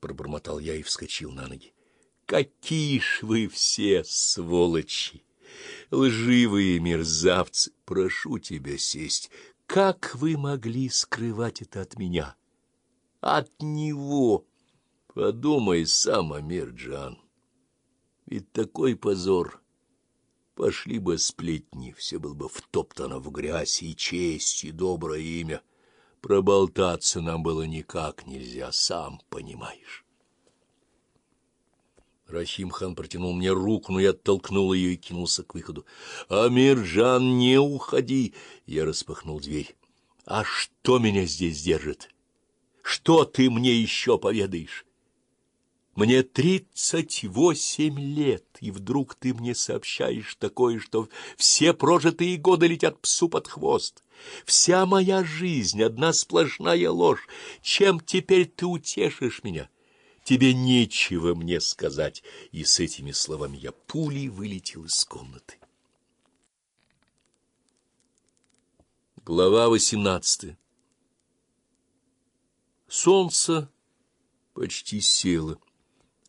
— пробормотал я и вскочил на ноги. — Какие ж вы все сволочи! Лживые мерзавцы! Прошу тебя сесть. Как вы могли скрывать это от меня? От него! Подумай сам, Амир Джан. Ведь такой позор... Пошли бы сплетни, все было бы втоптано в грязь, и честь, и доброе имя. Проболтаться нам было никак нельзя, сам понимаешь. Рахим-хан протянул мне руку, но я оттолкнул ее и кинулся к выходу. — Амирджан, не уходи! Я распахнул дверь. — А что меня здесь держит? Что ты мне еще поведаешь? Мне тридцать восемь лет, и вдруг ты мне сообщаешь такое, что все прожитые годы летят псу под хвост. Вся моя жизнь — одна сплошная ложь. Чем теперь ты утешишь меня? Тебе нечего мне сказать. И с этими словами я пулей вылетел из комнаты. Глава восемнадцатая Солнце почти село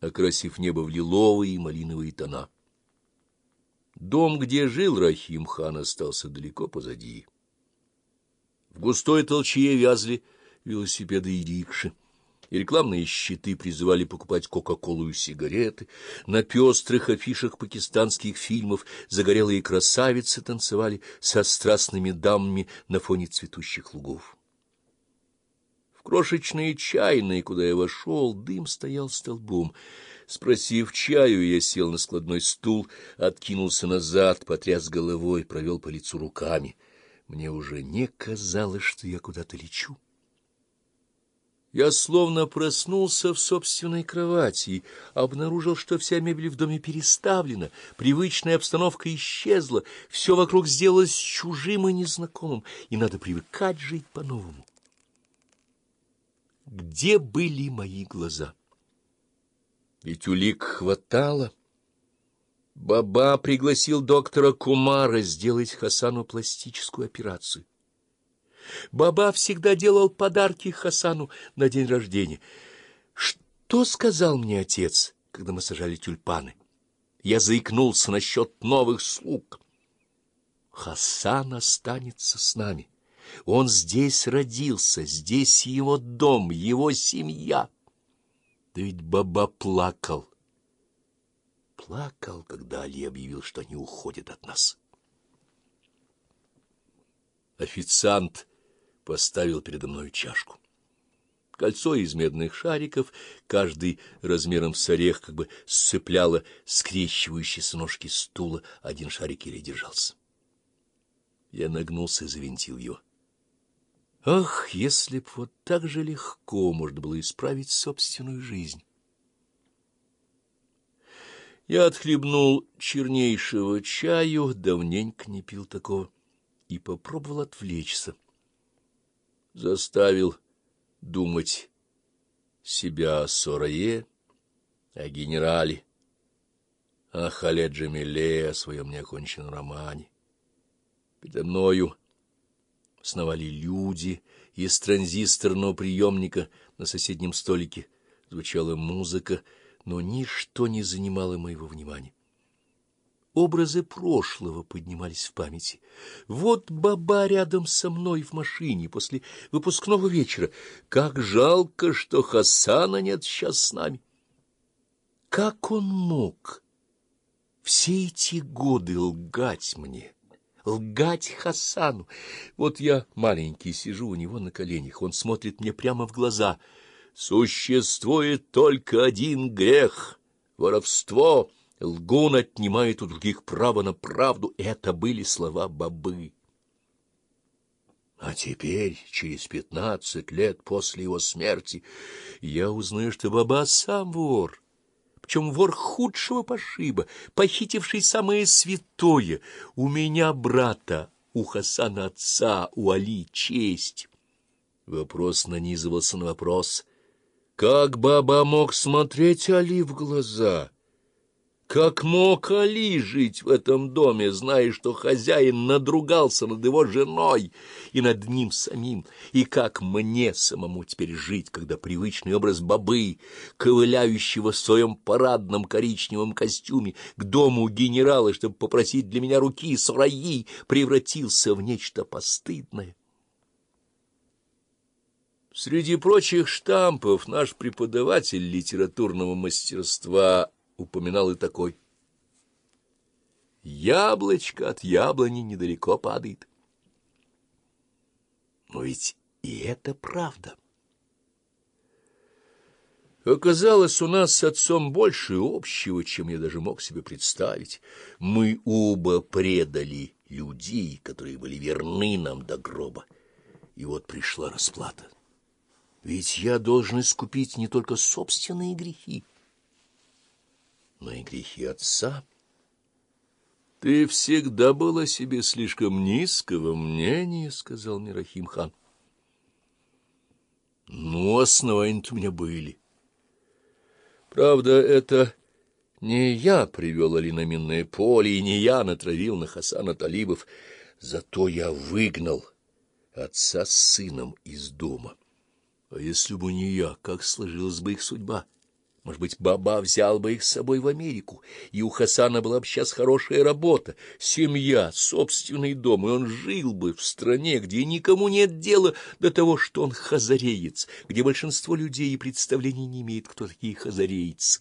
окрасив небо в лиловые и малиновые тона. Дом, где жил Рахим хан, остался далеко позади. В густой толчье вязли велосипеды и рикши, и рекламные щиты призывали покупать кока-колу и сигареты. На пестрых афишах пакистанских фильмов загорелые красавицы танцевали со страстными дамами на фоне цветущих лугов. В крошечные чайные, куда я вошел, дым стоял столбом. Спросив чаю, я сел на складной стул, откинулся назад, потряс головой, провел по лицу руками. Мне уже не казалось, что я куда-то лечу. Я словно проснулся в собственной кровати и обнаружил, что вся мебель в доме переставлена, привычная обстановка исчезла, все вокруг сделалось чужим и незнакомым, и надо привыкать жить по-новому. Где были мои глаза? Ведь улик хватало. Баба пригласил доктора Кумара сделать Хасану пластическую операцию. Баба всегда делал подарки Хасану на день рождения. Что сказал мне отец, когда мы сажали тюльпаны? Я заикнулся насчет новых слуг. Хасан останется с нами. Он здесь родился, здесь его дом, его семья. Да ведь баба плакал. Плакал, когда Али объявил, что они уходят от нас. Официант поставил передо мной чашку. Кольцо из медных шариков, каждый размером с орех, как бы сцепляло скрещивающиеся ножки стула, один шарик еле держался. Я нагнулся и завинтил его. Ах, если б вот так же легко можно было исправить собственную жизнь! Я отхлебнул чернейшего чаю, давненько не пил такого, и попробовал отвлечься. Заставил думать себя о Сорае, о генерале, о Халеджи Миле, о своем неоконченном романе. Передо мною сновали люди, из транзисторного приемника на соседнем столике звучала музыка, но ничто не занимало моего внимания. Образы прошлого поднимались в памяти. Вот баба рядом со мной в машине после выпускного вечера. Как жалко, что Хасана нет сейчас с нами. Как он мог все эти годы лгать мне? лгать Хасану. Вот я маленький сижу у него на коленях, он смотрит мне прямо в глаза. Существует только один грех — воровство. Лгун отнимает у других право на правду. Это были слова бабы. А теперь, через пятнадцать лет после его смерти, я узнаю, что баба сам вор причем вор худшего пошиба, похитивший самое святое. У меня брата, у Хасана отца, у Али честь. Вопрос нанизывался на вопрос. Как баба мог смотреть Али в глаза? Как мог Али жить в этом доме, зная, что хозяин надругался над его женой и над ним самим? И как мне самому теперь жить, когда привычный образ бобы, ковыляющего в своем парадном коричневом костюме к дому генерала, чтобы попросить для меня руки Сураи, превратился в нечто постыдное? Среди прочих штампов наш преподаватель литературного мастерства упоминал и такой. Яблочко от яблони недалеко падает. Но ведь и это правда. Оказалось, у нас с отцом больше общего, чем я даже мог себе представить. Мы оба предали людей, которые были верны нам до гроба. И вот пришла расплата. Ведь я должен искупить не только собственные грехи, но и грехи отца. — Ты всегда был о себе слишком низкого мнения, — сказал Мирахим хан. — Ну, основания-то у меня были. Правда, это не я привел Али на минное поле, и не я натравил на Хасана Талибов, зато я выгнал отца с сыном из дома. А если бы не я, как сложилась бы их судьба? — может быть, Баба взял бы их с собой в Америку, и у Хасана была бы сейчас хорошая работа, семья, собственный дом, и он жил бы в стране, где никому нет дела до того, что он хазареец, где большинство людей и представлений не имеет, кто такие хазарейцы.